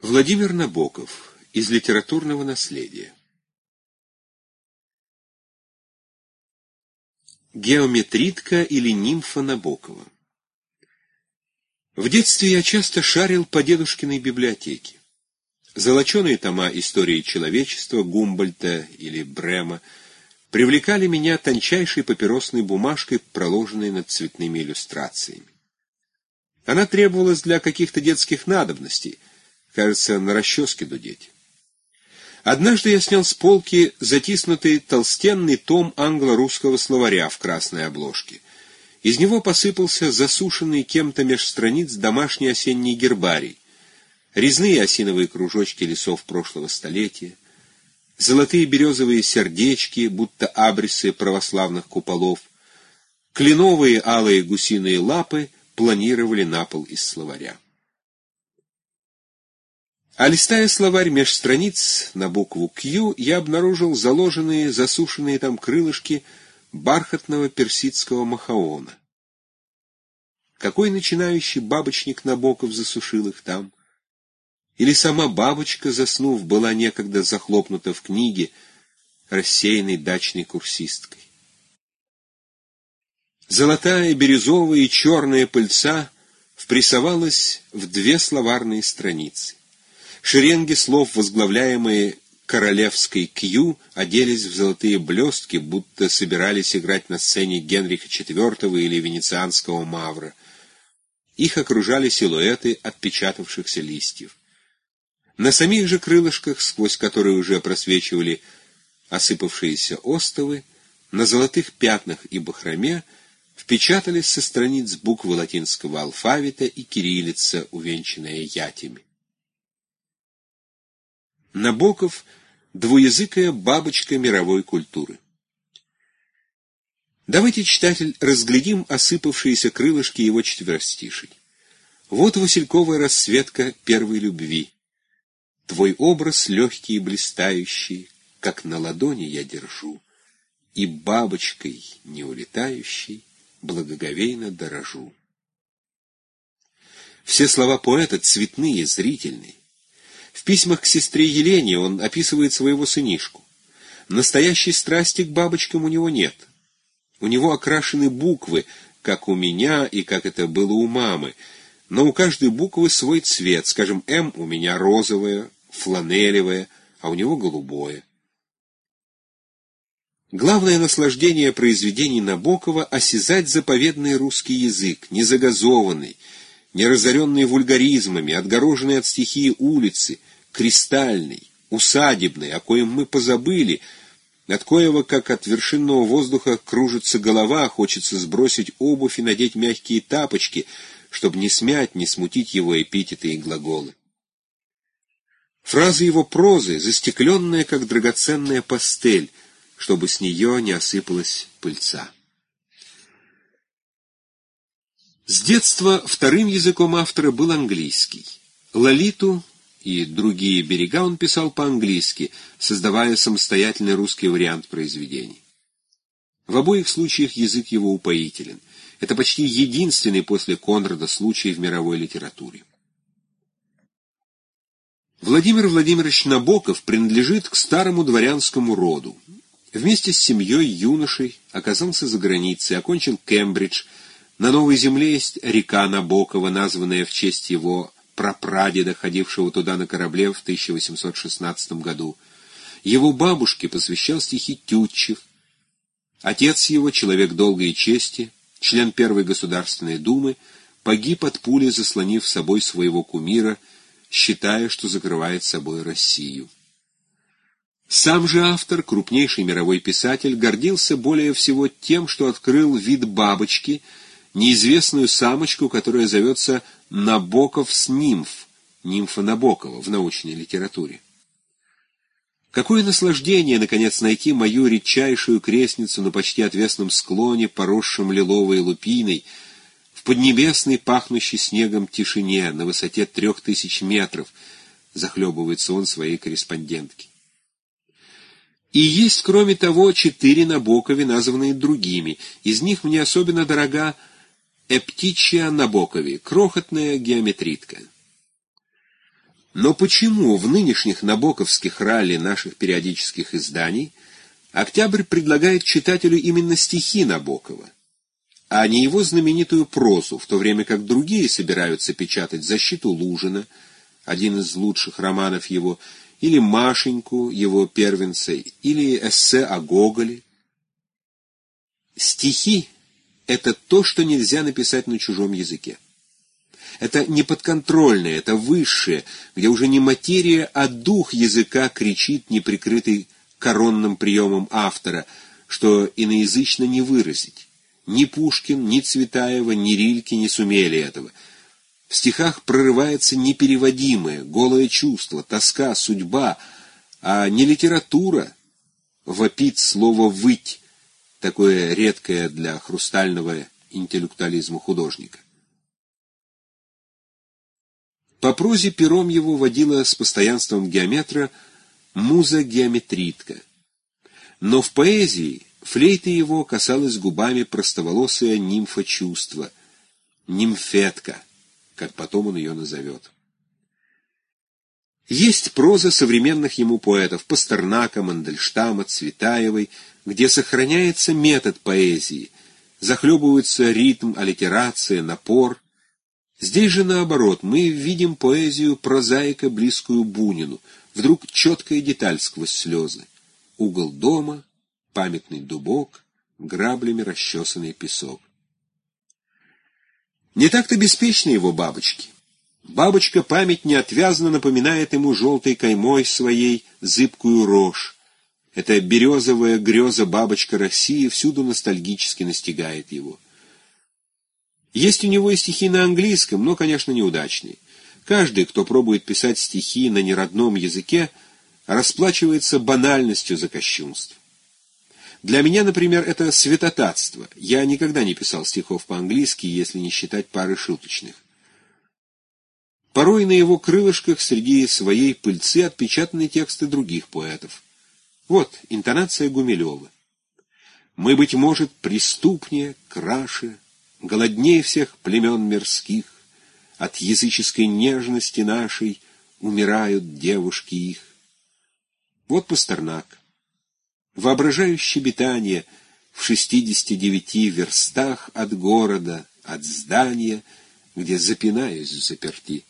Владимир Набоков из литературного наследия. Геометритка или нимфа Набокова. В детстве я часто шарил по дедушкиной библиотеке. Золоченые тома истории человечества Гумбольта или Брема привлекали меня тончайшей папиросной бумажкой, проложенной над цветными иллюстрациями. Она требовалась для каких-то детских надобностей — Кажется, на расческе дудеть. Однажды я снял с полки затиснутый толстенный том англо-русского словаря в красной обложке. Из него посыпался засушенный кем-то меж страниц домашний осенний гербарий, резные осиновые кружочки лесов прошлого столетия, золотые березовые сердечки, будто абрисы православных куполов, кленовые алые гусиные лапы планировали на пол из словаря. А листая словарь меж страниц на букву «Q», я обнаружил заложенные, засушенные там крылышки бархатного персидского махаона. Какой начинающий бабочник Набоков засушил их там? Или сама бабочка, заснув, была некогда захлопнута в книге рассеянной дачной курсисткой? Золотая, бирюзовая и черная пыльца впрессовалась в две словарные страницы. Шеренги слов, возглавляемые королевской Кью, оделись в золотые блестки, будто собирались играть на сцене Генриха IV или венецианского Мавра. Их окружали силуэты отпечатавшихся листьев. На самих же крылышках, сквозь которые уже просвечивали осыпавшиеся остовы, на золотых пятнах и бахроме впечатались со страниц буквы латинского алфавита и кириллица, увенчанная ятями. Набоков — двуязыкая бабочка мировой культуры. Давайте, читатель, разглядим осыпавшиеся крылышки его четверостишей. Вот васильковая расцветка первой любви. Твой образ легкий и блистающий, как на ладони я держу, и бабочкой не улетающей благоговейно дорожу. Все слова поэта цветные, зрительные. В письмах к сестре Елене он описывает своего сынишку. Настоящей страсти к бабочкам у него нет. У него окрашены буквы, как у меня и как это было у мамы, но у каждой буквы свой цвет. Скажем, «М» у меня розовое, фланелевое, а у него голубое. Главное наслаждение произведений Набокова — осязать заповедный русский язык, незагазованный, не разоренный вульгаризмами, отгороженный от стихии улицы, кристальный, усадебный, о коем мы позабыли, от коего, как от вершинного воздуха, кружится голова, хочется сбросить обувь и надеть мягкие тапочки, чтобы не смять, не смутить его эпитеты и глаголы. Фраза его прозы, застекленная, как драгоценная пастель, чтобы с нее не осыпалась пыльца. С детства вторым языком автора был английский. Лолиту и другие берега он писал по-английски, создавая самостоятельный русский вариант произведений. В обоих случаях язык его упоителен. Это почти единственный после Конрада случай в мировой литературе. Владимир Владимирович Набоков принадлежит к старому дворянскому роду. Вместе с семьей юношей оказался за границей, окончил Кембридж. На Новой Земле есть река Набокова, названная в честь его прапрадеда, ходившего туда на корабле в 1816 году. Его бабушке посвящал стихи Тютчев. Отец его, человек долгой чести, член Первой Государственной Думы, погиб от пули, заслонив собой своего кумира, считая, что закрывает собой Россию. Сам же автор, крупнейший мировой писатель, гордился более всего тем, что открыл вид бабочки — неизвестную самочку, которая зовется Набоковс нимф, нимфа Набокова в научной литературе. Какое наслаждение, наконец, найти мою редчайшую крестницу на почти отвесном склоне, поросшем лиловой лупиной, в поднебесной, пахнущей снегом тишине, на высоте трех тысяч метров, захлебывается он своей корреспондентки. И есть, кроме того, четыре Набокове, названные другими. Из них мне особенно дорога Эптичия Набокови, крохотная геометритка. Но почему в нынешних набоковских ралли наших периодических изданий Октябрь предлагает читателю именно стихи Набокова, а не его знаменитую прозу, в то время как другие собираются печатать «Защиту Лужина», один из лучших романов его, или «Машеньку», его первенца, или эссе о Гоголе. Стихи — это то, что нельзя написать на чужом языке. Это неподконтрольное, это высшее, где уже не материя, а дух языка кричит, неприкрытый коронным приемом автора, что иноязычно не выразить. Ни Пушкин, ни Цветаева, ни Рильке не сумели этого. В стихах прорывается непереводимое, голое чувство, тоска, судьба, а не литература. Вопит слово «выть», такое редкое для хрустального интеллектуализма художника. По прозе пером его водила с постоянством геометра муза-геометритка. Но в поэзии флейты его касалась губами простоволосая нимфа чувства, нимфетка, как потом он ее назовет. Есть проза современных ему поэтов Пастернака, Мандельштама, Цветаевой, где сохраняется метод поэзии, захлебывается ритм, аллитерация, напор. Здесь же наоборот, мы видим поэзию прозаика, близкую Бунину, вдруг четкая деталь сквозь слезы. Угол дома, памятный дубок, граблями расчесанный песок. Не так-то беспечны его бабочки. Бабочка память неотвязно напоминает ему желтой каймой своей зыбкую рожь. Эта березовая греза бабочка России всюду ностальгически настигает его. Есть у него и стихи на английском, но, конечно, неудачные. Каждый, кто пробует писать стихи на неродном языке, расплачивается банальностью за кощунство. Для меня, например, это святотатство. Я никогда не писал стихов по-английски, если не считать пары шуточных. Порой на его крылышках среди своей пыльцы отпечатаны тексты других поэтов. Вот интонация Гумилева. «Мы, быть может, преступнее, краше, голоднее всех племен мирских, от языческой нежности нашей умирают девушки их. Вот Пастернак. Воображаю щебетание в шестидесяти девяти верстах от города, от здания, где запинаюсь в заперти.